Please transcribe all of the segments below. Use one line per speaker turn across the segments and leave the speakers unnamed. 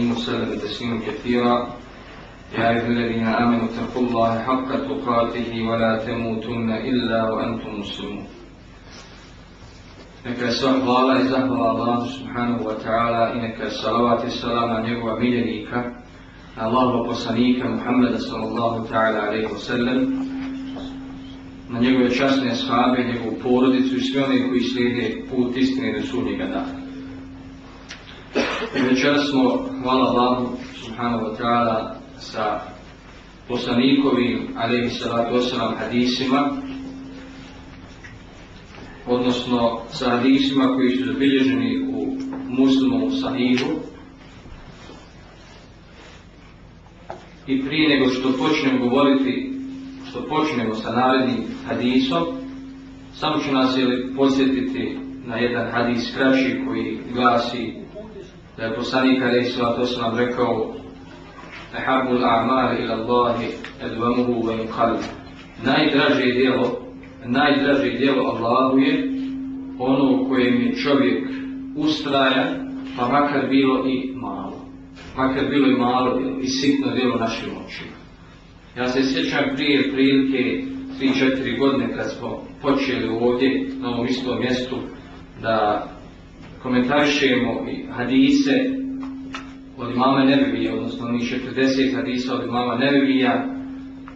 أجمعين وسلم تسليما كثيرا يا أيها الذين آمنوا اتقوا الله حق تقاته ولا تموتن إلا وأنتم مسلمون Neka je sva hvala i zahvala Allahu subhanahu wa ta'ala i neka je salavat i salam na njegova miljenika, na Allahova poslanika Muhammeda sallallahu ta'ala alaihi wa sallam, na njegove časne shabe, njegovu porodicu i sve one koji slijede put istine do sudnjega dana. Večeras smo, hvala Allahu subhanahu wa ta'ala, sa poslanikovim alaihi salatu wasalam hadisima, odnosno sa hadisima koji su zabilježeni u muslimu sahihu. I prije nego što počnemo govoriti, što počnemo sa narednim hadisom, samo ću nas jeli, podsjetiti na jedan hadis kraći koji glasi da je poslanik Ali to sam rekao Ehabul a'mali ila Allahi edvamuhu wa yuqalib Najdraže djelo najdraže djelo Allahu je ono u kojem je čovjek ustraja, pa makar bilo i malo. Makar bilo i malo i sitno djelo našim očima. Ja se sjećam prije prilike 3-4 godine kad smo počeli ovdje na ovom istom mjestu da komentarišemo hadise od imama Nebevija, odnosno onih 40 hadisa od imama Nebevija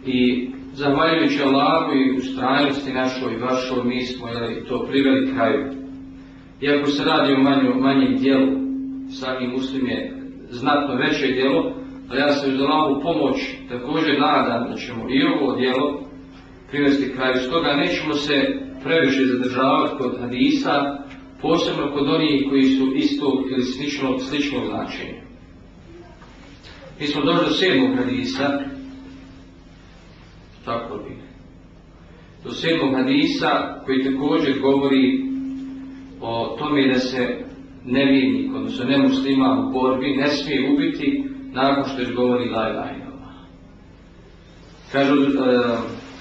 i Zahvaljujući Allahu i ustrajnosti našoj i vašoj, mi smo jeli, to priveli kraju. Iako se radi o manju, manjem dijelu, sami muslim je znatno veće dijelo, ali ja se uz Allahu pomoć također nadam da ćemo i ovo dijelo privesti kraju. Stoga nećemo se previše zadržavati kod hadisa, posebno kod onih koji su istog ili sličnog, sličnog značenja. Mi smo došli do sedmog hadisa, tako bi. Do sedmog hadisa koji također govori o tome da se nevjernik, odnosno nemuslima u borbi ne smije ubiti nakon što još govori la ilaha illallah.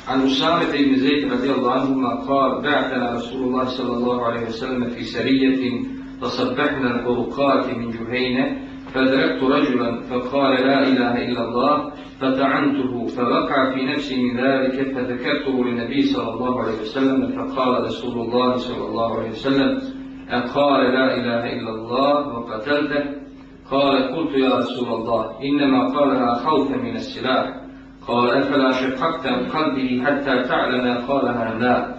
عن أسامة بن زيد رضي الله عنهما قال بعثنا رسول الله صلى الله عليه وسلم في سرية فصبحنا البرقات من جهينة فأدركت رجلا فقال لا إله إلا الله فطعنته فوقع في نفسي من ذلك فذكرته للنبي صلى الله عليه وسلم فقال رسول الله صلى الله عليه وسلم قال لا إله إلا الله وقتلته. قال قلت يا رسول الله إنما قالها خوفا من السلاح. قال أفلا شققت عن قلبه حتى تعلم قالها لا.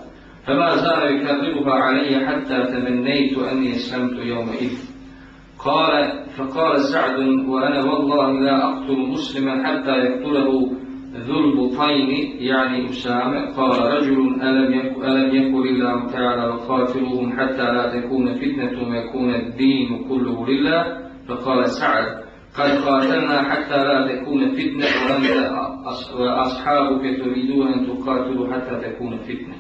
فما زال يكذبها علي حتى تمنيت أني أسلمت يومئذ. قال فقال سعد وأنا والله لا أقتل مسلما حتى يقتله ذو البطين يعني أسامة. قال رجل ألم يكن, ألم يكن الله تعالى وقاتلوهم حتى لا تكون فتنة ويكون الدين كله لله؟ فقال سعد قد قاتلنا حتى لا تكون فتنة وأنت وأصحابك تريدون أن تقاتلوا حتى تكون فتنة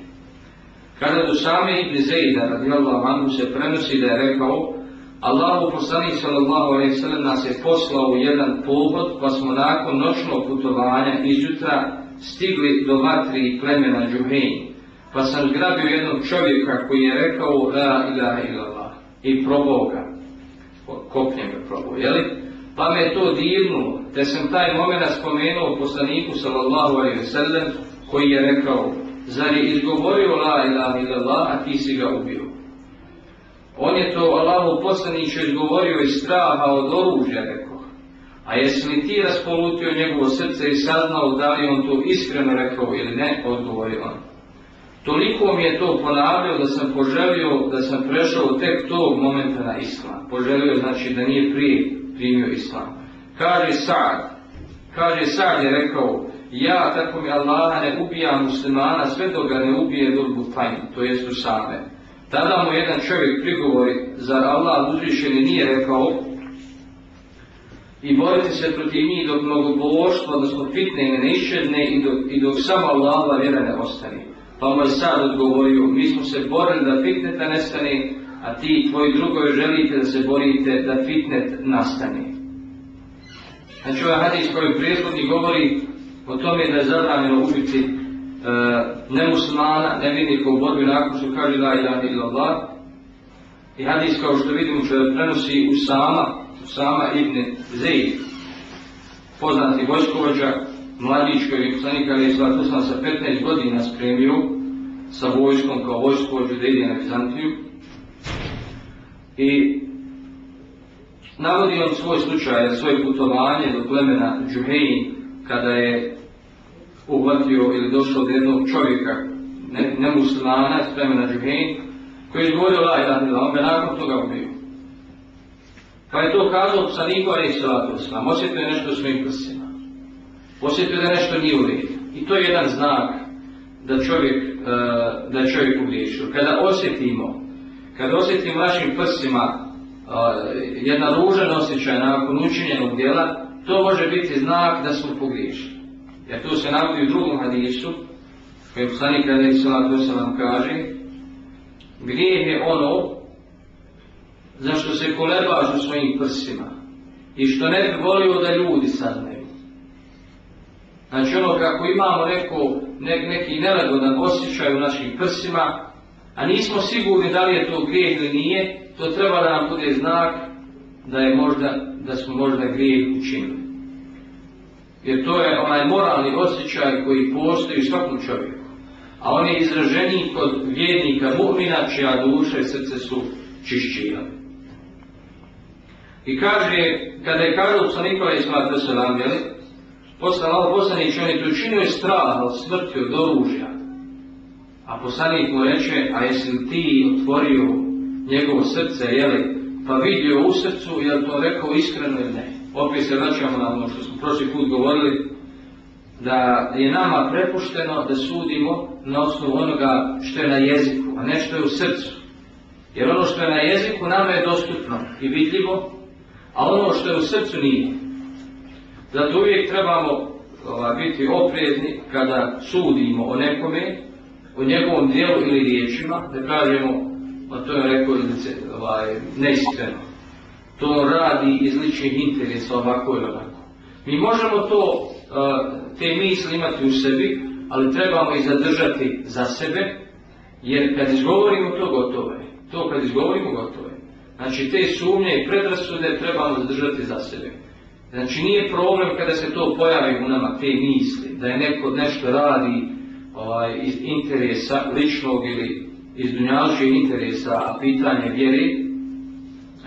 Kada do same Ibn Zejda radijallahu anhu se prenosi da je rekao Allahu poslanik sallallahu alejhi ve nas je poslao u jedan pohod, pa smo nakon noćnog putovanja izjutra stigli do vatri plemena Džuhejn. Pa sam zgrabio jednog čovjeka koji je rekao La ilaha illallah i probao ga. Kopnjem ga probao, jeli? Pa me to dirnulo, te sam taj moment spomenuo poslaniku sallallahu alejhi ve sellem koji je rekao Zar je izgovorio la ilaha illallah, a ti si ga ubio? On je to Allahu poslaniću izgovorio iz straha od oružja, rekao. A jesi li ti raspolutio njegovo srce i saznao da li on to iskreno rekao ili ne, odgovorio on. Toliko mi je to ponavljao da sam poželio da sam prešao tek tog momenta na islam. Poželio znači da nije prije primio islam. Kaže Sad, kaže Sad je rekao, ja tako mi Allaha ne ubijam muslimana sve dok ga ne ubije do tajni, to jest u same. Tada mu jedan čovjek prigovori, zar Allah uzvišeni nije rekao i boriti se protiv njih dok mnogoboštvo, odnosno fitne ne iščedne i dok, i dok samo Allahova vjera ne ostane. Pa mu je sad odgovorio, mi smo se borili da fitneta nestane, a ti tvoji drugovi želite da se borite da fitnet nastane. Znači ovaj hadis koji prethodni govori o tome da je zabranjeno ubiti e, nemuslimana, nevjernika u borbi nakon što kaže la ilaha illallah. I hadis kao što vidimo prenosi Usama, Sama ibn Zeid, poznati vojskovođa, mladić koji je poslanik Ali Islam sa 15 godina spremio sa vojskom kao vojskovođu da ide na Bizantiju. I navodi on svoj slučaj, svoje putovanje do plemena Džuhein, kada je uhvatio ili došao od jednog čovjeka, ne s plemena Džuhein, koji je izgovorio la ilaha on ga nakon toga ubio. Pa je to kazao psaniku Ali Salatu Islam, osjetio je nešto u svojim prsima. Osjetio da nešto nije u. I to je jedan znak da čovjek, e, da je čovjek pogriješio. Kada osjetimo, kada osjetimo našim prsima jedna ružan osjećaj nakon učinjenog djela, to može biti znak da smo pogriješili. Jer to se navodi u drugom hadisu, koji poslanik Ali Salatu Islam kaže, grijeh je ono zašto se kolebaš u svojim prsima i što ne bi volio da ljudi saznaju. Znači ono kako imamo neko, ne, neki nelagodan osjećaj u našim prsima, a nismo sigurni da li je to grijeh ili nije, to treba da nam bude znak da je možda, da smo možda grijeh učinili. Jer to je onaj moralni osjećaj koji postoji svakom čovjeku. A on je izraženiji kod vjernika mu'mina čija duša i srce su čišćivali. I kaže, kada je kazao poslanikova i smatra se nam, jel? Malo poslanić, on je to učinio strah od smrti, od oružja. A poslanik mu reče, a jesi li ti otvorio njegovo srce, jeli, pa vidio u srcu, jel to rekao iskreno ili ne? Opet se vraćamo na ono što smo prošli put govorili, da je nama prepušteno da sudimo na osnovu onoga što je na jeziku, a ne što je u srcu. Jer ono što je na jeziku nama je dostupno i vidljivo, a ono što je u srcu nije. Zato uvijek trebamo biti oprezni kada sudimo o nekome, o njegovom dijelu ili riječima, da kažemo, a to je rekao ovaj, neiskreno. To radi iz ličnih interesa ovako ili ovako. Mi možemo to, te misli imati u sebi, ali trebamo ih zadržati za sebe, jer kad izgovorimo to gotovo je. To kad izgovorimo gotovo je. Znači te sumnje i predrasude trebamo zadržati za sebe. Znači nije problem kada se to pojavi u nama, te misli, da je neko nešto radi ovaj, iz interesa ličnog ili iz dunjaličkih interesa, a pitanje vjeri,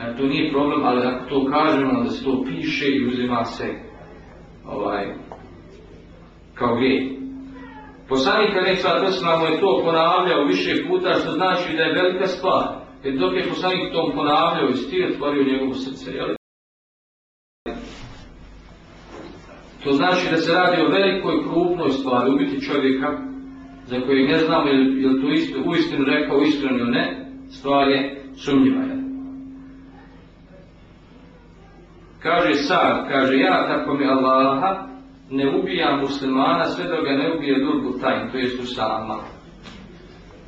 e, to nije problem, ali ako to kažemo, da se to piše i uzima se ovaj, kao grijeh. Poslanik Aleksa Tesla je to ponavljao više puta, što znači da je velika stvar. Jer dok je poslanik tom ponavljao i stil otvorio njegovo srce, jel? To znači da se radi o velikoj krupnoj stvari, ubiti čovjeka za kojeg ne znamo je li to isto, uistinu rekao iskreno ili ne, stvar je sumnjiva. Kaže sad, kaže ja tako mi Allaha ne ubijam muslimana sve dok ga ne ubije durgu tajn, to jest sama.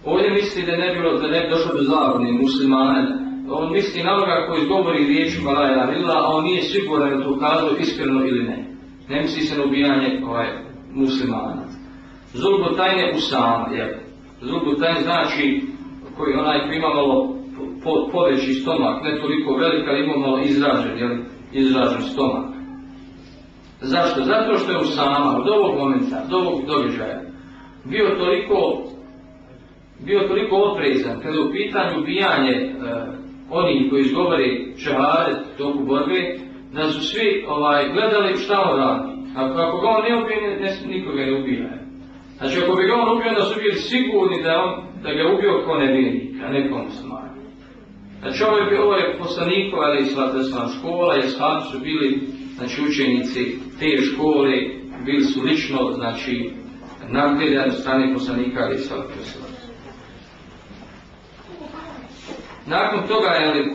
Ovdje misli da ne bilo, da ne bi došlo do zavrne muslimana. On misli na onoga koji izgovori riječima la illa, a on nije siguran da to kazao iskreno ili ne. Ne misli se na ubijanje ovaj, muslimana. Zulbu tajne usama, jel? Zulbu tajne znači koji onaj koji ima malo po, poveći stomak, ne toliko velik, ali ima malo izražen, jel? Izražen stomak. Zašto? Zato što je Usama od ovog momenta, od ovog događaja bio toliko bio toliko oprezan kada je u pitanju ubijanje e, onih koji izgovori šehadet toku borbe, da su svi ovaj, gledali šta on radi. Ako, ako ga on ne ubije, nikoga ne ubija. Znači ako bi ga on ubio, da su bili sigurni da, on, da ga ubio ko nevijenik, a ne ko musliman. Znači ovo je, ovo je poslanikova, ali svatosna škola, jer sami su bili znači, učenici te škole, bili su lično, znači, nadgledani strane poslanika, ali svatosna. Nakon toga je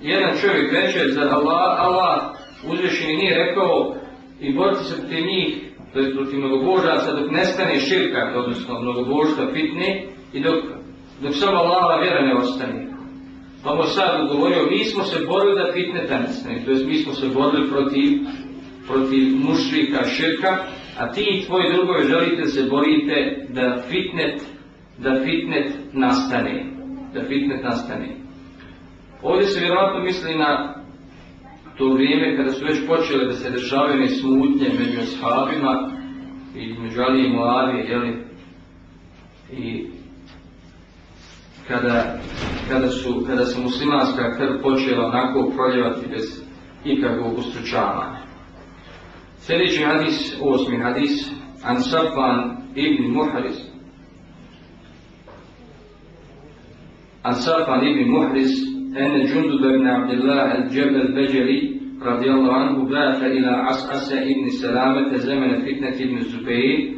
jedan čovjek reče za Allah, Allah uzvišeni nije rekao i boriti se protiv njih, to je protiv mnogobožaca, dok nestane širka, odnosno mnogobožstva fitne i dok, dok samo Allahova vjera ne ostane. Pa mu sad govorio, mi smo se borili da fitne nestane, to jest mi smo se borili protiv, protiv mušrika, širka, a ti i tvoji drugovi želite se borite da fitnet, da fitnet nastane. Da fitnet nastane. Ovdje se vjerojatno misli na to vrijeme kada su već počele da se dešavaju smutnje među ashabima i među Ali i Muavije, jeli? I kada, kada, su, kada se muslimanska krv počela onako proljevati bez ikakvog ustručavanja. Sljedeći hadis, osmi hadis, An Safan ibn Muhariz. An Safan ibn Muhariz, أن جندب بن عبد الله الجبل البجلي رضي الله عنه بعث إلى عسعس ابن سلامة زمن فتنة ابن الزبير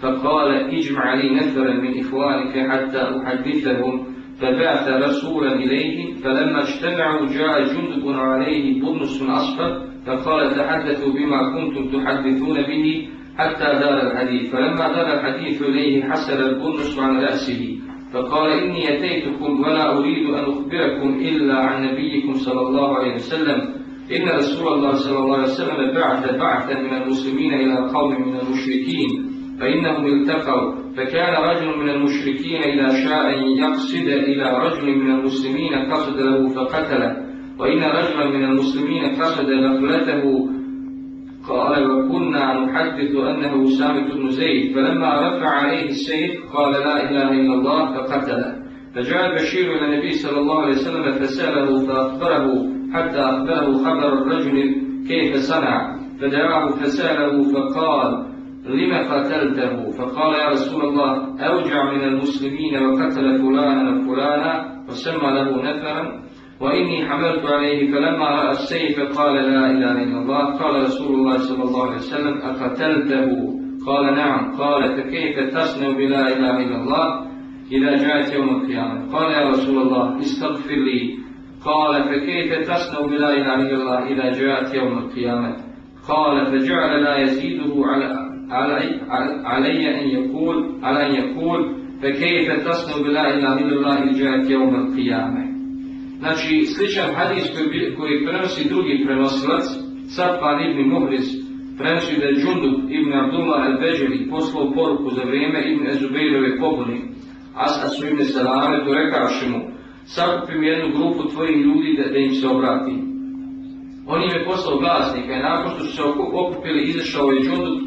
فقال اجمع لي نفرا من إخوانك حتى أحدثهم فبعث رسولا إليهم فلما اجتمعوا جاء جندب عليه بطنس أصفر فقال تحدثوا بما كنتم تحدثون به حتى دار الحديث فلما دار الحديث إليه حسر البرنس عن رأسه. فقال إني أتيتكم ولا أريد أن أخبركم إلا عن نبيكم صلى الله عليه وسلم. إن رسول الله صلى الله عليه وسلم بعث بعثا من المسلمين إلى قوم من المشركين. فإنهم التقوا. فكان رجل من المشركين إذا شاء يقصد إلى رجل من المسلمين قصد له فقتله. وإن رجلا من المسلمين قصد غفلته قال وكنا نحدث أنه أسامة بن زيد فلما رفع عليه السيف قال لا إله إلا الله فقتله. فجاء البشير إلى النبي صلى الله عليه وسلم فسأله فأخبره حتى أخبره خبر الرجل كيف صنع. فدعاه فسأله فقال لم قتلته؟ فقال يا رسول الله أوجع من المسلمين وقتل فلانا وفلانا وسمى له نفرا وإني حملت عليه فلما رأى السيف قال لا إله إلا الله. قال رسول الله صلى الله عليه وسلم أقتلته قال نعم. قال فكيف تصنع بلا إله إلا الله إذا جاءت يوم القيامة؟ قال يا رسول الله استغفر لي. قال فكيف تصنع بلا إله إلا الله إذا جاءت يوم القيامة؟ قال فجعل لا يزيده على علي, علي أن يقول على أن يقول فكيف تصنع بلا إله إلا الله إذا جاءت يوم القيامة؟ Znači, sličan hadis koji, koji prenosi drugi prenosilac, Safan ibn Muhriz, prenosi da je Džundub ibn Abdullah al-Beđeli poslao poruku za vrijeme ibn Ezubeirove pobuni, su ibn Salame, to rekavši mu, sakupim jednu grupu tvojih ljudi da, da im se obrati. On im je poslao glasnika i nakon što su se okupili, izašao je Džundub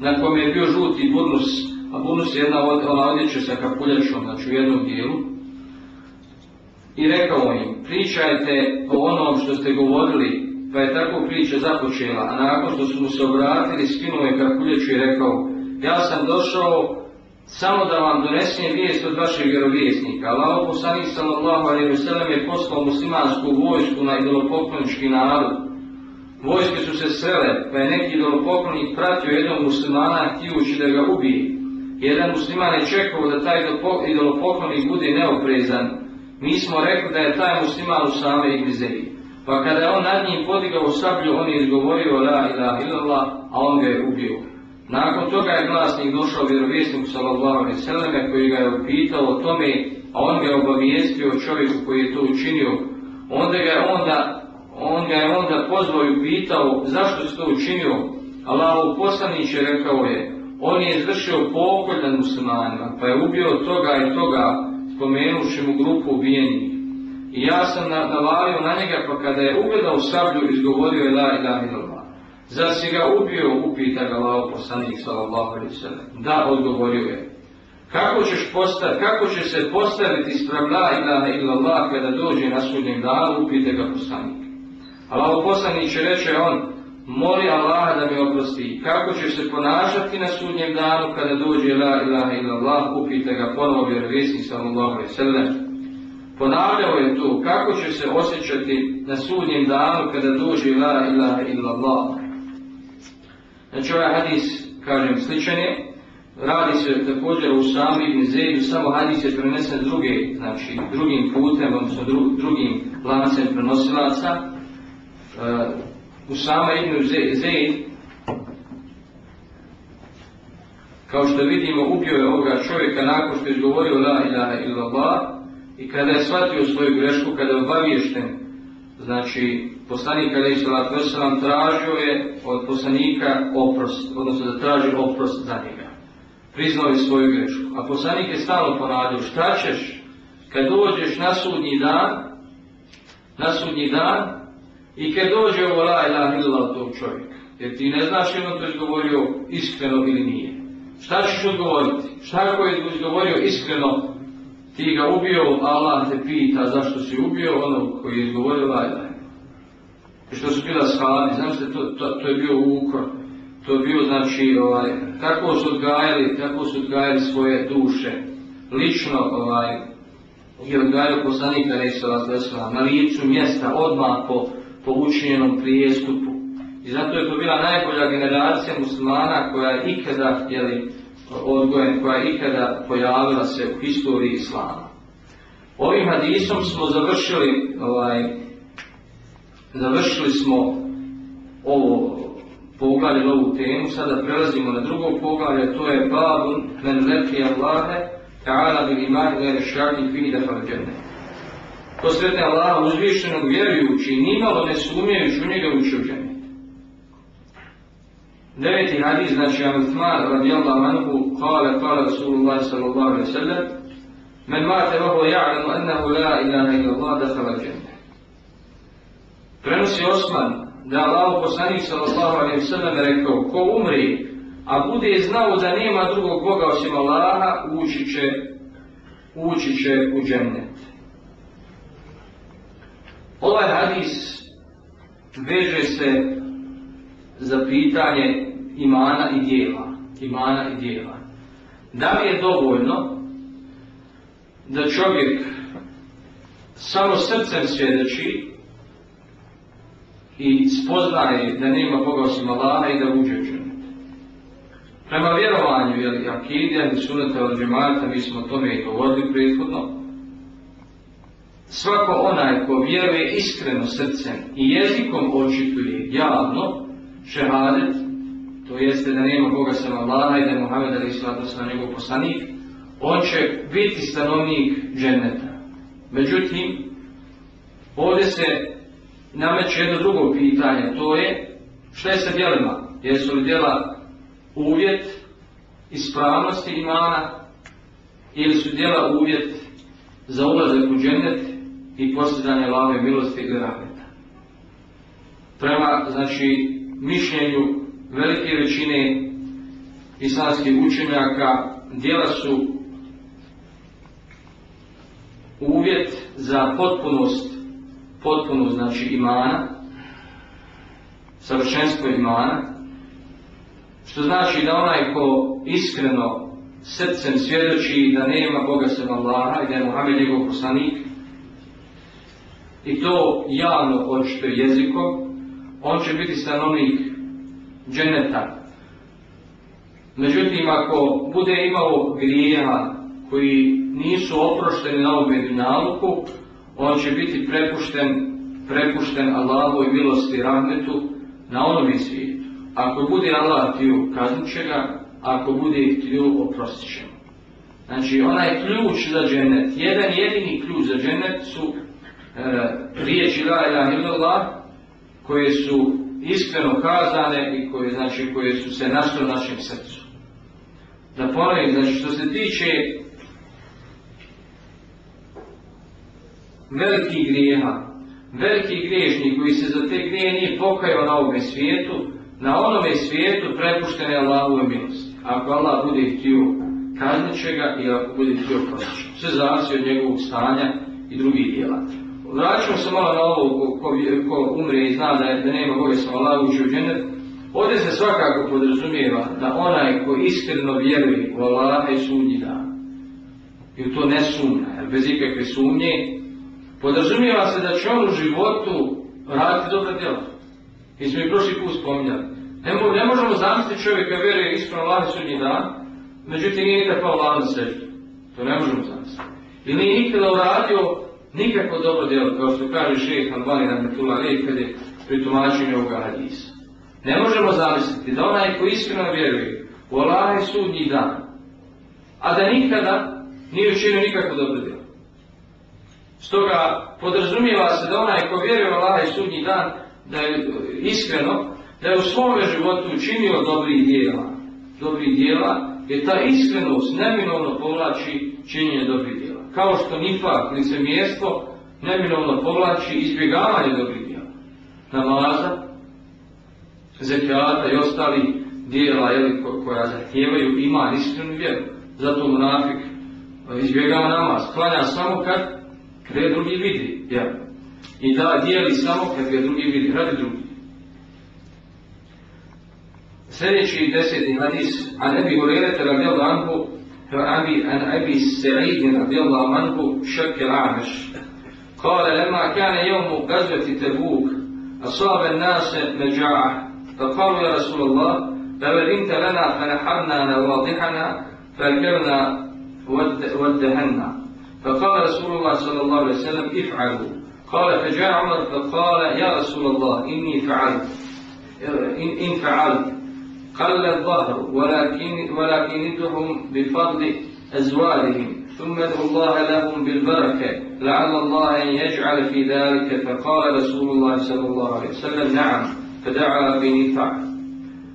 na kojem je bio žuti burnus, a burnus je jedna od, odjeća sa kapuljačom, znači u jednom dijelu, i rekao im, pričajte o onom što ste govorili, pa je tako priča započela, a nakon što su mu se obratili, skinuo je kapuljaču i rekao, ja sam došao samo da vam donesem vijest od vašeg vjerovjesnika. Allah poslanik sallallahu alaihi wa sallam je poslao muslimansku vojsku na idolopoklonički narod. Vojske su se srele, pa je neki idolopoklonik pratio jednog muslimana htijući da ga ubije. Jedan musliman je čekao da taj idolopoklonik bude neoprezan. Mi smo rekli da je taj musliman u same igrizeji. Pa kada je on nad njim podigao sablju, on je izgovorio la ilaha illallah, a on ga je ubio. Nakon toga je glasnik došao vjerovjesniku sallallahu alejhi ve koji ga je upitao o tome, a on ga je obavijestio čovjeku koji je to učinio. Onda ga je onda on ga je onda pozvao i upitao zašto si to učinio. Allahov poslanić je rekao je, on je izvršio pokolj nad muslimanima, pa je ubio toga i toga, spomenuši mu grupu ubijenih. I ja sam navalio na njega, pa kada je ugledao sablju, izgovorio je la ilaha illallah. Zar si ga ubio, upita ga lao poslanik sallallahu alaihi sallam. Da, odgovorio je. Kako ćeš postaviti, kako će se postaviti sprem la ilaha illallah kada dođe na sudnjem danu, upite ga poslanik. Allah poslanik će reći on, moli Allaha da mi oprosti. Kako ćeš se ponašati na sudnjem danu kada dođe la ilaha illallah, upite ga ponovo vjerovjesnik sallallahu alaihi sallam. Ponavljao je to, kako će se osjećati na sudnjem danu kada dođe la ilaha illallah. Znači ovaj hadis, kažem, sličan je, radi se također u sami ibn samo hadis je prenesen druge, znači drugim putem, odnosno drugim lancem prenosilaca. Uh, u sama ibn Zejd, kao što vidimo, ubio je ovoga čovjeka nakon što je izgovorio la ilaha illallah i kada je shvatio svoju grešku, kada je obaviješten, znači poslanik Ali Salatu Veselam tražio je od poslanika oprost, odnosno da traži oprost za njega. Priznao je svoju grešku. A poslanik je stalno ponavljao, šta ćeš kad dođeš na sudnji dan, na sudnji dan, I kad dođe ovo la ilaha illallah tog čovjeka, jer ti ne znaš je on to izgovorio iskreno ili nije. Šta ćeš odgovoriti? Šta ako je izgovorio iskreno, ti ga ubio, Allah te pita zašto si ubio ono koji je izgovorio la ilaha I što su bila shali, znači to, to, je bio ukor, to je bio znači, ovaj, kako su odgajali, kako su odgajali svoje duše, lično ovaj, je odgajao poslanika Resula na licu mjesta, odmah po, po učinjenom prijestupu. I zato je to bila najbolja generacija muslimana koja je ikada jeli, odgojen, koja je ikada pojavila se u historiji islama. Ovim hadisom smo završili ovaj, završili smo ovo poglavlje, ovu temu, sada prelazimo na drugo poglavlje, to je babun men leki Allahe ta'ala bil imani gledje šaki fi defal sretne Allaha uzvišenog vjerujući, nimalo ne sumnjajući u njega ući u džene. Deveti hadis, znači Amithman radijallahu anhu, kale, kale Rasulullah sallallahu alaihi sallam, men mate vahu ja'lamu annahu la ilaha illa Allah dakhala džene. Prenosi Osman da Allah poslanik sallallahu alaihi sallam rekao, ko umri, a bude znao da nema drugog Boga osim Allaha, ući će, u džennet. Ovaj hadis veže se za pitanje imana i dijela. Imana i dijela. Da li je dovoljno da čovjek samo srcem svjedoči i spoznaje da nema Boga osim Allaha i da uđe u. Prema vjerovanju, jel, akide, sunata od džemata, mi smo o tome i govorili prethodno, svako onaj ko vjeruje iskreno srcem i jezikom očituje javno šehadet, to jeste da nema Boga sam Allaha i da je Muhammed ali islatu sam njegov poslanik, on će biti stanovnik dženneta. Međutim, ovdje se nameće jedno drugo pitanje, to je šta je sa djelima? Jesu li djela uvjet ispravnosti imana ili su djela uvjet za ulazak u džennet i postizanje lave milosti i rahmeta. Prema, znači, mišljenju velike većine islamskih učenjaka djela su uvjet za potpunost potpuno znači imana, savršenstvo imana, što znači da onaj ko iskreno srcem svjedoči da nema Boga sem Allaha i da je Muhammed njegov poslanik, i to javno očito jezikom, on će biti stanovnik dženeta. Međutim, ako bude imao grijeha koji nisu oprošteni na ovom naluku, on će biti prepušten, prepušten Allahovoj milosti i rahmetu na onom svijetu. Ako bude Allah htio, kaznit ga, ako bude htio, oprostit će Znači, onaj ključ za džennet, jedan jedini ključ za džennet su riječi La ilaha illallah, koje su iskreno kazane i koje, znači, koje su se našle u našem srcu. Da ponovim, znači, što se tiče velikih grijeha, veliki griješnik koji se za te grije nije pokajao na ovome svijetu, na onome svijetu prepuštene Allahove milosti. Ako Allah bude htio, kaznit i ako bude htio prosjeći. Sve zavisi od njegovog stanja i drugih Vraćamo se malo na ovo ko, ko, umre i zna da, je, da nema Boga sam Allah uđe u dženet. Ovdje se svakako podrazumijeva da onaj ko iskreno vjeruje u Allaha i sudnji dan. I u to ne sumnja, jer bez ikakve sumnje Podrazumijeva se da će on u životu raditi dobra djela. Mi smo i prošli put spominjali. Ne, ne možemo zamisliti čovjeka vjeruje iskreno Allah sudnji dan, međutim nije nikad pao Allah na. To ne možemo zamisliti. Ili nije nikada uradio nikakvo dobro djelo, kao što kaže šeheh Albani Rahmetullah Lijek kad je pri tumačenju ovoga hadisa. Ne možemo zamisliti da onaj ko iskreno vjeruje u Allah i sudnji dan, a da nikada nije učinio nikakvo dobro djelo. Stoga podrazumijeva se da onaj ko vjeruje u Allah i sudnji dan, da je iskreno, da je u svome životu učinio dobrih dijela. Dobrih dijela, jer ta iskrenost neminovno povlači činjenje dobrih dijela. Kao što nifak, licemjerstvo, neminovno povlači izbjegavanje dobrih dijela. namaza, zekijata i ostali dijela jeli, koja zahtijevaju ima iskrenu vjeru. Zato munafik izbjegava namaz, klanja samo kad kada drugi vidi. Ja. I da dijeli samo kad ga drugi vidi, radi drugi. Sljedeći deseti hadis, a ne bi Hurerete radijallahu anhu, عن أبي سعيد رضي الله عنه شك الأعمش قال لما كان يوم غزوة تبوك أصاب الناس مجاعة. فقالوا يا رسول الله فبدنت لنا فنحرنا نواضحنا فأكلنا ودهنا فقال رسول الله صلى الله عليه وسلم افعلوا. قال فجاء عمر فقال يا رسول الله إني فعلت. إن فعلت. قل الظهر ولكن ولكنتهم بفضل أزواجهم ثم ادعوا الله لهم بالبركة. لعل الله أن يجعل في ذلك. فقال رسول الله صلى الله عليه وسلم نعم. فدعا بنفع.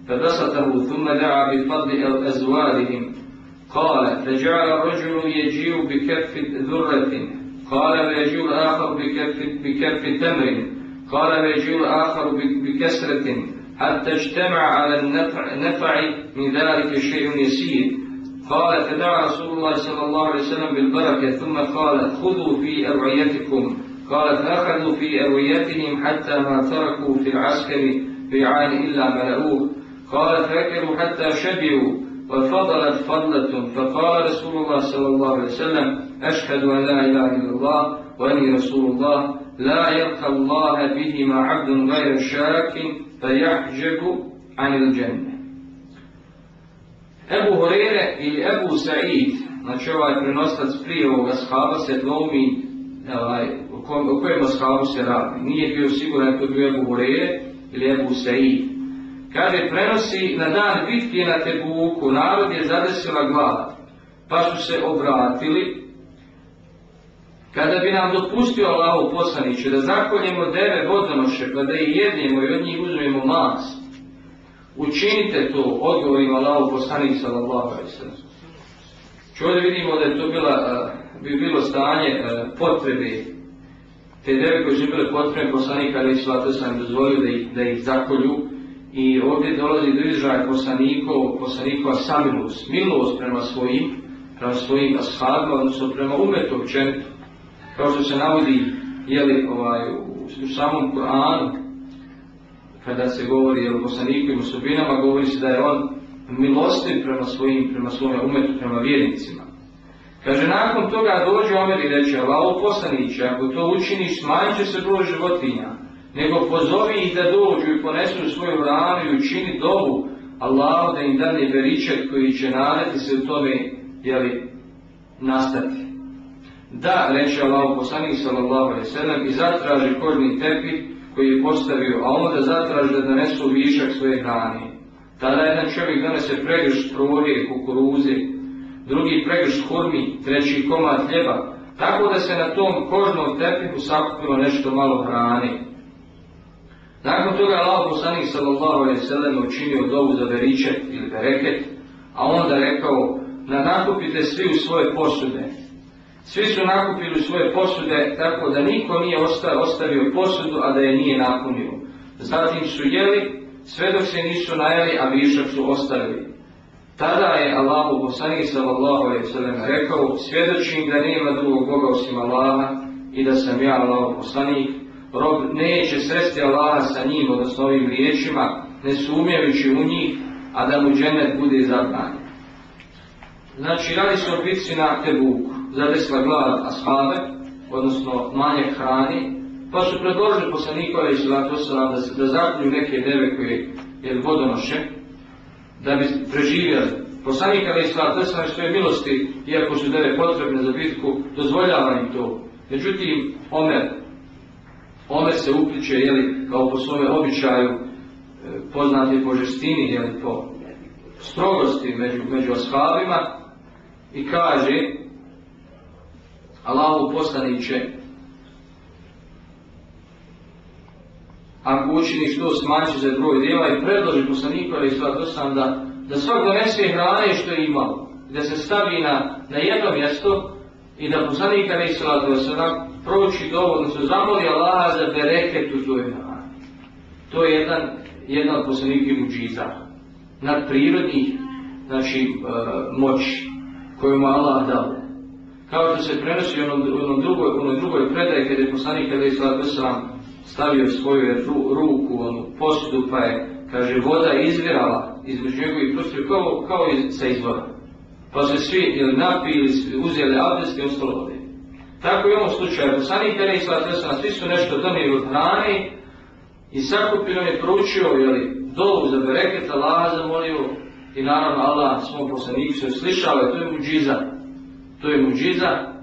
فبسطه ثم دعا بفضل أزواجهم قال فجعل الرجل يجيء بكف ذرة. قال ويجيء الآخر بكف, بكف تمر. قال ويجيء الآخر بكسرة. حتى اجتمع على النفع, من ذلك شيء يسير. قال فدعا رسول الله صلى الله عليه وسلم بالبركة. ثم قال خذوا في أوعيتكم قال فأخذوا في أوعيتهم حتى ما تركوا في العسكر بيعان إلا ملؤوه. قال فأكلوا حتى شبعوا. وفضلت فضلة. فقال رسول الله صلى الله عليه وسلم أشهد أن لا إله إلا الله وأني رسول الله. لا يلقى الله بهما عبد غير شاك da jahđebu anil. Ebu Horere ili Ebu Said, znači ovaj prenostac prije ovoga shaba se dvomi ovaj, o, kojem shabu se radi. Nije bio siguran to je bio Ebu Horere ili Ebu Said. Kaže, prenosi na dan bitke na Tebuku, narod je zadesila glad, pa su se obratili kada bi nam dopustio Allahu poslaniće da zakoljemo deve vodonoše, pa da ih jednemo i od njih uzmemo mas, učinite to, odgovorim Allahu poslanik sallallahu alaihi sallam. Čovdje vidimo da je to bila, bi bilo stanje potrebe te deve koje su bile potrebne poslanika alaihi sallatu sam dozvolio da ih, da ih zakolju i ovdje dolazi do izraja poslanikov, poslanikova samilost, milost prema svojim, prema svojim ashabima, odnosno prema umetu općenito kao što se navodi jeli, ovaj, u, samom Kur'anu, kada se govori o poslaniku i osobinama, govori se da je on milostiv prema svojim, prema svojom umetu, prema vjernicima. Kaže, nakon toga dođe Omer i reče, Allaho poslaniće, ako to učiniš, smanjit će se broj životinja, nego pozovi ih da dođu i ponesu svoju ranu i učini dobu Allahu da im dane beričet koji će nadati se u tome, jeli, nastati. Da, reče Allah poslanik sallallahu alaihi sallam i zatraži kožni tepih koji je postavio, a onda zatraži da donesu višak svoje hrane. Tada jedan čovjek donese pregršt prorije, kukuruze, drugi pregršt hurmi, treći komad hljeba, tako da se na tom kožnom tepihu sakupilo nešto malo hrane. Nakon toga Allah poslanik sallallahu alaihi sallam učinio dovu za beričet ili bereket, a onda rekao, na nakupite svi u svoje posude, svi su nakupili svoje posude tako da niko nije ostavio posudu, a da je nije napunio. Zatim su jeli, sve dok se nisu najeli, a višak su ostavili. Tada je Allahu poslanik sallallahu alejhi ve sellem rekao: "Svjedočim da nema drugog Boga osim Allaha i da sam ja Allahov poslanik. Rob neće sresti Allaha sa njim, odnosno ovim riječima, ne sumnjajući u njih, a da mu džennet bude zabranjen." Znači, radi se o bitci na Tebuku zadesla glad ashabe, odnosno manje hrani, pa su predložili poslanikove i salatu da, da zaklju neke deve koje je vodonoše, da bi preživjeli. Poslanik ali i salatu wasalam svoje milosti, iako su deve potrebne za bitku, dozvoljava im to. Međutim, Omer, Omer se upliče, jeli, kao po svome običaju, e, poznati po žestini, jeli, po strogosti među, među ashabima i kaže Allahu poslaniće, ako učiniš to smanjiti za broj djela i predloži poslaniku ali sva sam da, da svak donese hrane što je imao, da se stavi na, na jedno mjesto i da poslanik ali sva sam prouči dovoljno se zamoli Allaha za bereket u toj hrani. To je jedan, jedan od poslanika muđiza, nadprirodnih znači, e, moći koju mu Allah dao. Kao što se prenosi u onom drugoj, onoj drugoj predaji kada je poslanik kada je stavio svoju ruku, onu posudu pa je, kaže, voda izvirala između njegovih prstiju kao, kao sa izvora. Pa se svi ili napili, uzeli abdest i ostalo vode. Tako i u ovom slučaju, poslanik kada je svi su nešto donijeli od hrane i sakupino je proučio, jeli, dovu za bereket, Allah zamolio i naravno Allah svom poslaniku se slišao, to je muđiza. To je muđiza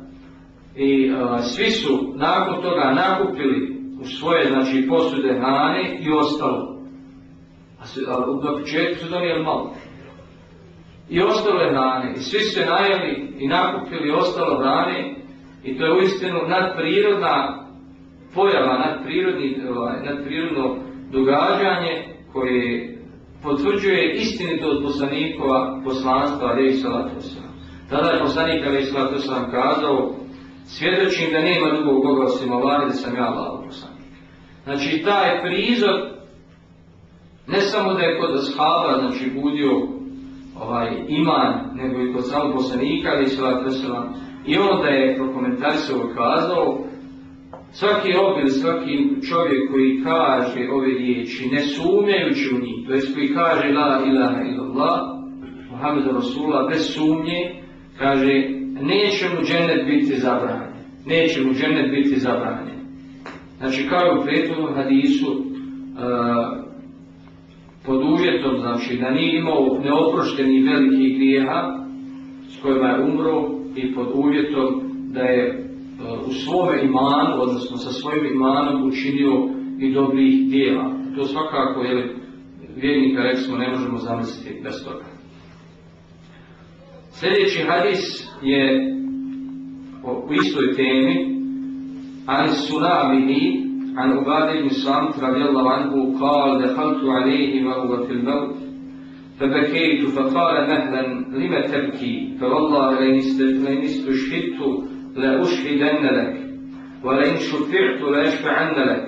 i svi su nakon toga nakupili u svoje znači posude hrane i ostalo. A, na početku su donijeli malo. I ostalo je hrane. I svi su se najeli i nakupili ostalo hrane i to je uistinu nadprirodna pojava, nadprirodni, ovaj, nadprirodno događanje koje potvrđuje istinito od poslanikova poslanstva Ali Salatu Tada je poslanik Ali Salatu kazao svjedočim da nema drugog Boga osim Allah da sam ja Allah poslanik. Znači taj prizor ne samo da je kod ashaba znači budio ovaj iman, nego i kod samog poslanika ali Salatu i on da je prokomentarisao kazao Svaki rob svaki čovjek koji kaže ove riječi, ne sumnjajući u njih, to koji kaže la ilaha illallah, Muhammed Rasulullah, bez sumnje, kaže, neće mu džennet biti zabranjen. Neće mu džennet biti zabranjen. Znači, kao u prethodnom hadisu, uh, pod uvjetom, znači, da nije imao neoprošteni velikih grijeha s kojima je umro i pod uvjetom da je u svome imanu, odnosno sa svojim imanom učinio i dobrih dijela. To svakako, je vjernika, rekli ne možemo zamisliti bez toga. Sljedeći hadis je u istoj temi, an عن عبادة بن صامت رضي الله عنه قال دخلت عليه وهو في الموت فبكيت فقال مهلا لم تبكي فوالله لئن استشهدت لأشهدن لك ولئن شفعت لأشفعن لك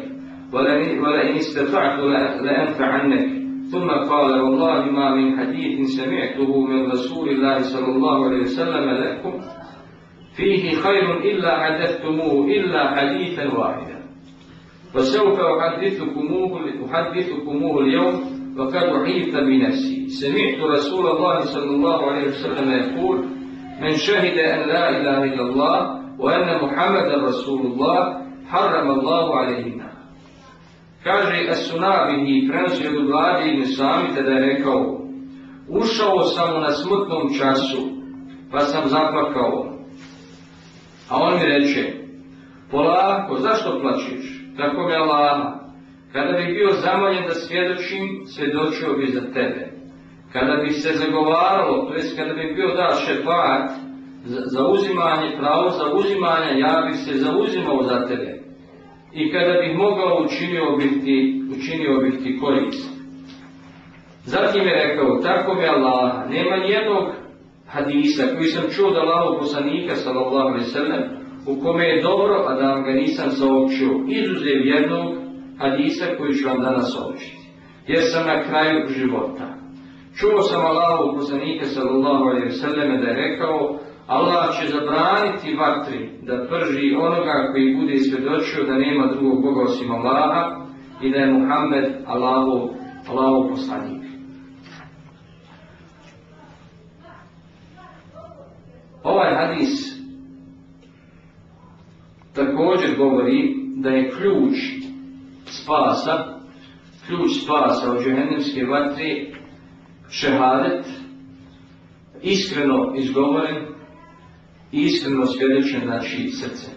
ولئن استطعت لأنفعنك ثم قال والله ما من حديث سمعته من رسول الله صلى الله عليه وسلم لكم فيه خير إلا حدثتموه إلا حديثا واحدا. وسوف أحدثكموه, أحدثكموه اليوم وقد أحيط بنفسي. سمعت رسول الله صلى الله عليه وسلم يقول من شهد أن لا إله إلا الله وأن محمد رسول الله حرم الله عليه Kaže As-Sunabihi, prenosi od vlade i sami da je rekao Ušao sam na smutnom času, pa sam zaplakao. A on mi reče, polako, zašto plaćeš? Tako mi Allah, kada bi bio zamoljen da svjedočim, svjedočio bi za tebe. Kada bi se zagovaralo, to jest kada bi bio da šefat, za uzimanje, pravo za uzimanje, ja bih se zauzimao za tebe. I kada bih mogao učinio bih ti, učinio bih ti korist. Zatim je rekao, tako mi Allah, nema nijednog hadisa koji sam čuo da Allahov poslanika sallallahu alaihi sallam, u kome je dobro, a da vam ga nisam saopćio, izuzev jednog hadisa koji ću vam danas saopćiti. Jer sam na kraju života. Čuo sam Allahov poslanika sallallahu alaihi sallam da je rekao, Allah će zabraniti vatri da prži onoga koji bude svjedočio da nema drugog Boga osim Allaha i da je Muhammed Allahov, Allahov poslanik. Ovaj hadis također govori da je ključ spasa, ključ spasa od džehennemske vatre šehadet, iskreno izgovoren i iskreno svjedočen znači srce.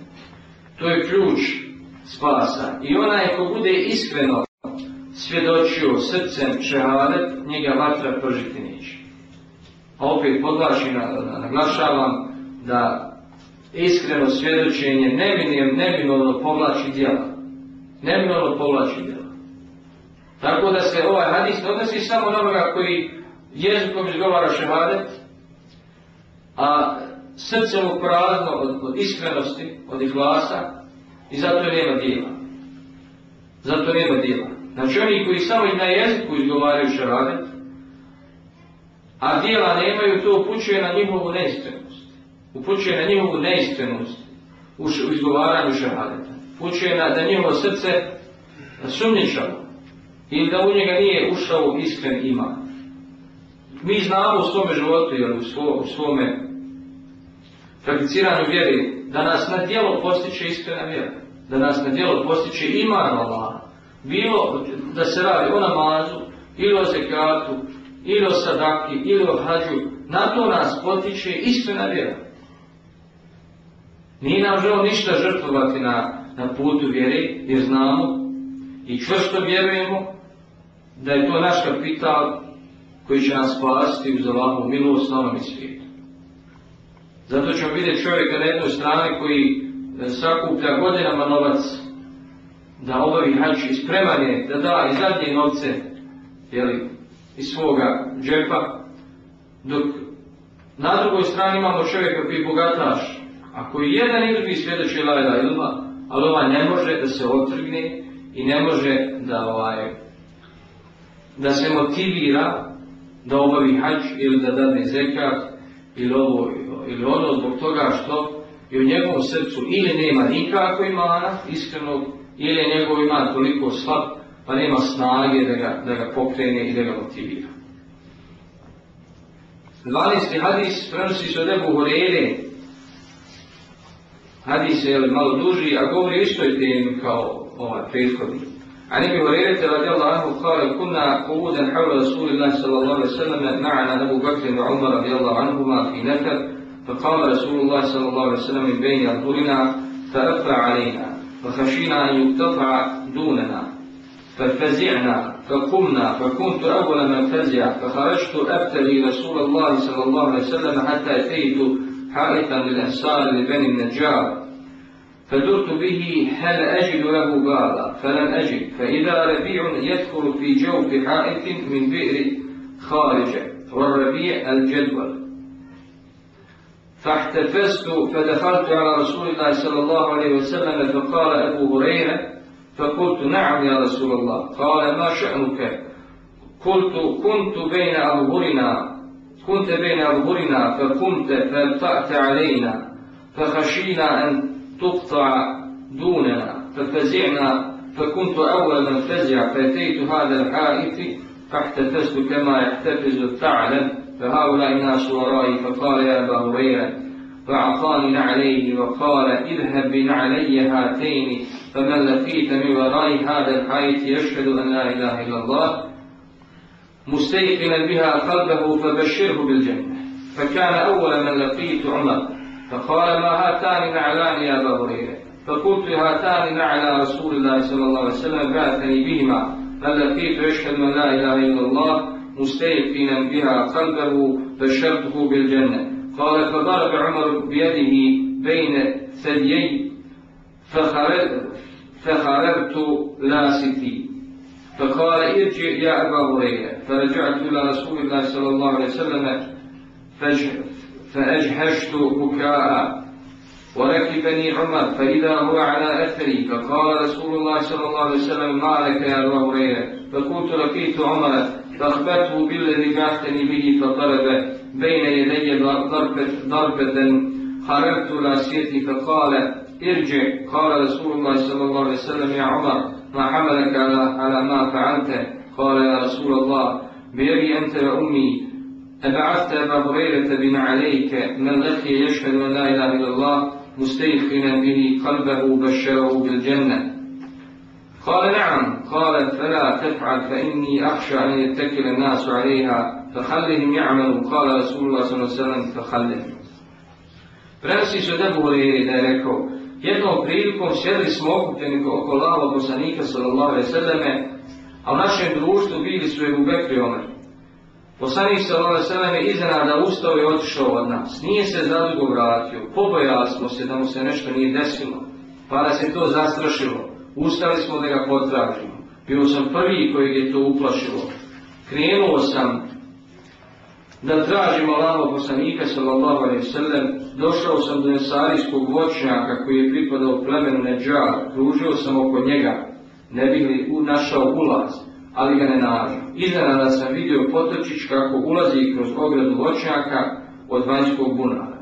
To je ključ spasa. I onaj ko bude iskreno svjedočio srcem šehadet, njega vatra pržiti neće. A opet podlačim, naglašavam da iskreno svjedočenje neminovno, neminovno povlači djela. Neminovno povlači djela. Tako da se ovaj hadis odnosi samo na onoga koji jezikom izgovara šehadet, a srce mu prazno od, od iskrenosti, od ihlasa i zato nema dijela. Zato nema dijela. Znači oni koji samo i na jeziku izgovaraju šehadet, a dijela nemaju, to upućuje na njihovu neiskrenost. Upućuje na njihovu neiskrenost u izgovaranju šehadeta. Upućuje na da njihovo srce sumnjičavo ili da u njega nije ušao iskren ima. Mi znamo u svome životu ili u, svo, u svome prakticiranju vjeri da nas na djelo postiče iskrena vjera. Da nas na djelo postiče iman Allah. Bilo da se radi o namazu, ili o zekatu, ili o sadaki, ili o hađu, na to nas potiče iskrena vjera. Nije nam želo ništa žrtvovati na, na putu vjere, jer znamo i čvrsto vjerujemo da je to naš kapital koji će nas spasiti uz ovakvu milost na ovom svijetu. Zato ćemo vidjeti čovjeka na jednoj strani koji e, sakuplja godinama novac da obavi hač i spreman je da da i zadnje novce jeli, iz svoga džepa, dok na drugoj strani imamo čovjeka koji je bogataš, a koji jedan i drugi svjedoči la ilma, ali ovaj ne može da se otrgne i ne može da ovaj, da se motivira da obavi hač ili da dadne zekat ili ovo ili ono zbog toga što je u njegovom srcu ili nema nikako imana iskrenog ili je njegov iman toliko slab pa nema snage da ga, da ga pokrene i da ga motivira. 12. hadis prenosi se od Ebu Horeire. Hadis je malo duži, a govori o istoj temi kao ovaj prethodni. عن ابي هريره رضي الله عنه قال كنا قعودا حول رسول الله صلى الله عليه وسلم معنا ابو بكر وعمر رضي الله عنهما في نفر فقام رسول الله صلى الله عليه وسلم من بين اظهرنا فأفى علينا فخشينا أن يقتطع دوننا ففزعنا فقمنا فكنت أول من فزع فخرجت أبتلي رسول الله صلى الله عليه وسلم حتى أتيت حائطا للأنصار لبني النجار فدرت به هل أجد له بابا؟ فلم أجد فإذا ربيع يدخل في جوف حائط من بئر خارجة والربيع الجدول. فاحتفزت فدخلت على رسول الله صلى الله عليه وسلم فقال أبو هريرة فقلت نعم يا رسول الله. قال ما شأنك؟ قلت كنت بين أظهرنا كنت بين أظهرنا فقمت فالتأت علينا فخشينا أن تقطع دوننا ففزعنا فكنت أول من فزع فأتيت هذا الحائط فاحتفزت كما يحتفز الثعلب. فهؤلاء الناس ورائي فقال يا أبا هريرة فأعطاني نعليه وقال اذهب بنعلي هاتين فمن لقيت من ورائي هذا الحائط يشهد أن لا إله إلا الله مستيقنا بها قلبه فبشره بالجنة. فكان أول من لقيت عمر فقال ما هاتان نعلان يا أبا هريرة؟ فقلت هاتان نعلى رسول الله صلى الله عليه وسلم بعثني بهما من لقيت يشهد أن لا إله إلا الله مستيقنا بها قلبه بشرته بالجنة. قال فضرب عمر بيده بين ثديي فخررت لاستي فقال ارجع يا أبا هريرة. فرجعت إلى رسول الله صلى الله عليه وسلم فأجهشت بكاء. وركبني عمر فإذا هو على أثري. فقال رسول الله صلى الله عليه وسلم ما لك يا أبا هريرة؟ فقلت لقيت عمر فأخبرته بالذي بعثني به فضرب بين يدي ضربة, ضربة خررت لاسيتي فقال ارجع. قال رسول الله صلى الله عليه وسلم يا عمر ما حملك على, على ما فعلت؟ قال يا رسول الله بيدي أنت وأمي أبعثت أبا هريرة بما عليك. من لقي يشهد أن لا إله إلا الله مستيقنا به قلبه بشره بالجنة. قال نعم. قال فلا تفعل فإني أخشى أن يتكل الناس عليها فخلهم يعملوا قال رسول الله صلى الله عليه وسلم فخلهم Prenosi se od Ebu Huriri da je rekao, jednom prilikom sjedli smo okupljeni oko lava poslanika sallallahu alaihi sallame, a u našem društvu bili su Ebu Bekri i Omer. Poslanik sallallahu alaihi sallame iznenada ustao i otišao od nas. Nije se zadugo vratio, pobojali smo se da mu se nešto nije desilo, pa nas je to zastrašilo. Ustali smo da ga potražimo. Bio sam prvi kojeg je to uplašilo. Krenuo sam da tražim Allaho poslanika sallallahu alaihi sallam. Došao sam do nesarijskog voćnjaka koji je pripadao plemenu Neđar. Kružio sam oko njega. ne bi li našao ulaz, ali ga ne nađu. Iznenada sam vidio potrčić kako ulazi kroz ogradu voćnjaka od vanjskog bunara.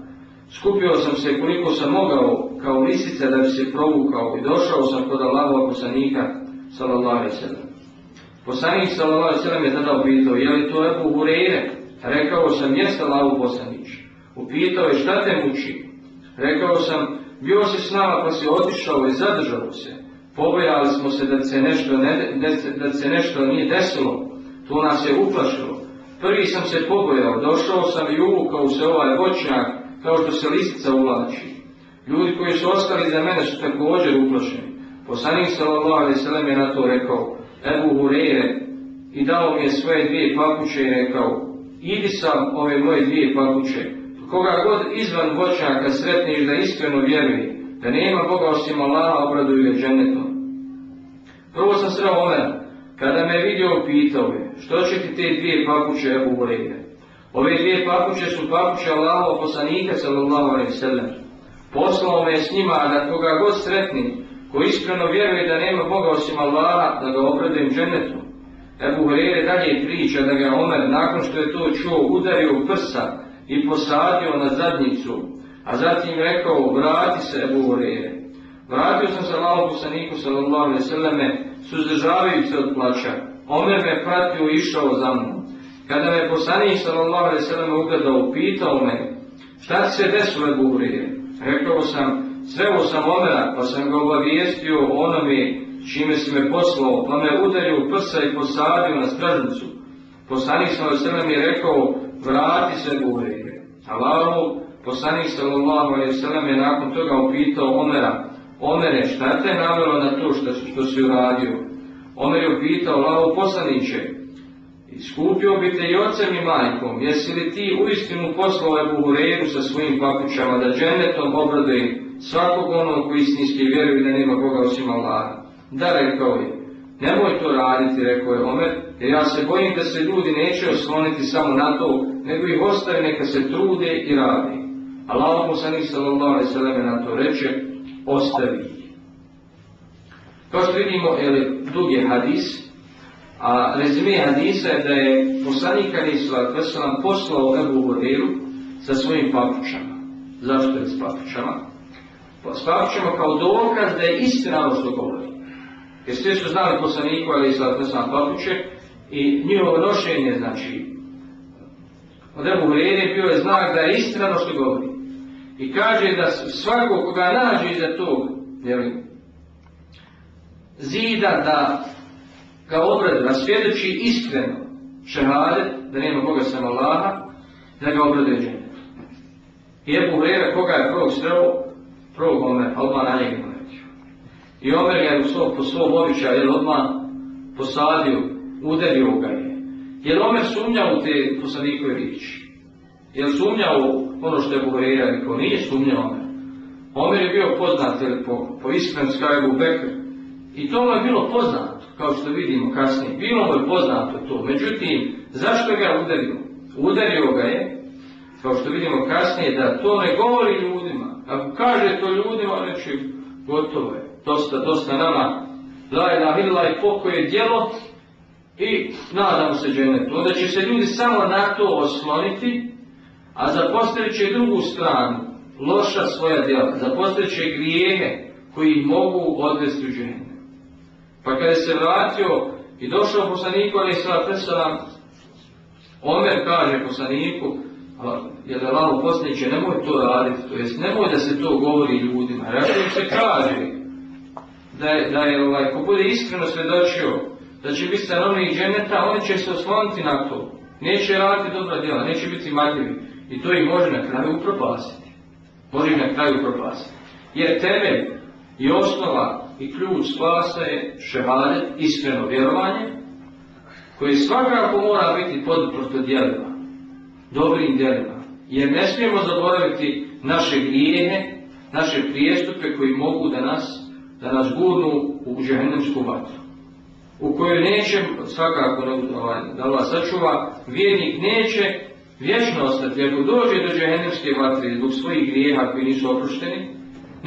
Skupio sam se koliko sam mogao kao lisica da bi se provukao i došao sam kod Allahova poslanika sallallahu alejhi ve Poslanik sallallahu alejhi ve je tada upitao: "Je li to Ebu Hurajre?" Rekao sam: "Jeste Allahu poslanić." Upitao je: "Šta te muči?" Rekao sam: "Bio si s nama pa si otišao i zadržao se. Pobojali smo se da se nešto ne, da se nešto nije desilo. To nas je uplašilo. Prvi sam se pobojao, došao sam i uvukao se ovaj voćnjak kao što se lisica uvlači. Ljudi koji su ostali za mene su također uplašeni. Poslanik sallallahu alejhi je na to rekao: Ebu Hureyre i dao mi je svoje dvije papuče i rekao: Idi sam ove moje dvije papuče. Koga god izvan voćnjaka sretniš da iskreno vjeruje, da nema Boga osim Allaha, obraduju ga džennetom. Prvo sam sreo Omera, kada me vidio pitao je, što će ti te dvije papuče Ebu Hureyre? Ove dvije papuče su papuče Allaha poslanika sallallahu alaihi sallam. Poslao me s njima da koga god sretni, ko iskreno vjeruje da nema Boga osim Allaha, da ga obradujem džennetom. Ebu Hureyre dalje priča da ga Omer, nakon što je to čuo, udario u prsa i posadio na zadnjicu, a zatim rekao, vrati se Ebu Hureyre. Vratio sam se Allahu poslaniku sallallahu alejhi ve selleme suzdržavajući se od plaća. Omer me pratio i išao za mnom. Kada me poslanik sallallahu alejhi ve selleme ugledao, pitao me: "Šta se desilo Ebu Hureyre?" Rekao sam: "Sreo sam Omera, pa sam ga obavijestio onome čime si me poslao, pa me udario u prsa i posadio na stražnicu. Poslanik sallallahu alejhi je rekao: "Vrati se Ebu Hureyre." Allahu poslanik sallallahu ve sellem je nakon toga upitao Omera: Omere, šta te navelo na to što, što si uradio? Omer je upitao, Allaho poslaniće, iskupio bi te i ocem i majkom, jesi li ti uistinu poslao Ebu Hureyru sa svojim papućama, da džennetom obraduje svakog onog koji istinski vjeruje da nema Boga osim Allaha? Da, rekao je, nemoj to raditi, rekao je Omer, jer ja se bojim da se ljudi neće osloniti samo na to, nego ih ostavi neka se trude i radi. Allah poslanik sallallahu alaihi sallam na to reče, ostavi. Kao što vidimo, je je hadis, a rezime hadisa je da je poslanik Ali Sallallahu poslao Ebu Hureyru sa svojim papučama. Zašto je s papučama? Pa s papučama kao dokaz da je istina ono što govori. Jer svi su znali poslaniku Ali Sallallahu papuče i njihovo nošenje, znači, od Ebu Hureyre bio je znak da je istina ono što govori. I kaže da svako koga nađe iza tog zida da ga obrade, da svjedoči iskreno šehade, da nema Boga sam Allaha, da ga obrade džennet. I Ebu Hrera, koga je prvog sreo, prvog Omer, odmah na naletio. I Omer ga je u svog, po svom običaju, jer odmah posadio, udario ga je. Jer Omer sumnjao u te poslanikove riječi. Jer sumnjao ono što je Buhreira rekao, nije sumnjao Omer. Omer je bio poznat jer po, po Skajebu Bekr. I to mu je bilo poznato, kao što vidimo kasnije. Bilo mu je poznato to. Međutim, zašto ga udario? Udario ga je, kao što vidimo kasnije, da to ne govori ljudima. Ako kaže to ljudima, reći, gotovo je. Dosta, dosta nama. La ilaha illa i pokoje djelo i nadamo se dženetu. Onda će se ljudi samo na to osloniti a zapostavit će drugu stranu, loša svoja djela, zapostavit će grijehe koji mogu odvesti u ženu. Pa kada se vratio i došao poslaniku, ali sva predstava, Omer kaže poslaniku, jer da lavo poslaniće, nemoj to raditi, to jest nemoj da se to govori ljudima. Jer ako se kaže da je, da je ovaj, ko bude iskreno svjedočio da će biti stanovnik dženeta, oni će se osloniti na to. Neće raditi dobra djela, neće biti marljivi. I to ih može na kraju upropastiti. Može ih na kraju upropastiti. Jer temelj i osnova i ključ spasa je šehadet, iskreno vjerovanje, koji svakako mora biti podprto djelima, dobrim djelima. Jer ne smijemo zaboraviti naše grijehe, naše prijestupe koji mogu da nas, da nas gurnu u žehendemsku vatru u kojoj neće, svakako ovaj, da Allah sačuva, vjernik neće vječno ostati. Ako dođe do džehennemske vatre zbog svojih grijeha koji nisu oprošteni,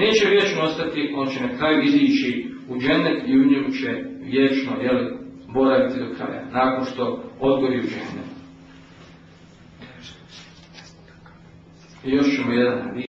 neće vječno ostati, on će na kraju izići u džennet i u njemu će vječno jeli, boraviti do kraja, nakon što odgori u džennet. I još ćemo jedan